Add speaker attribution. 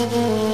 Speaker 1: Música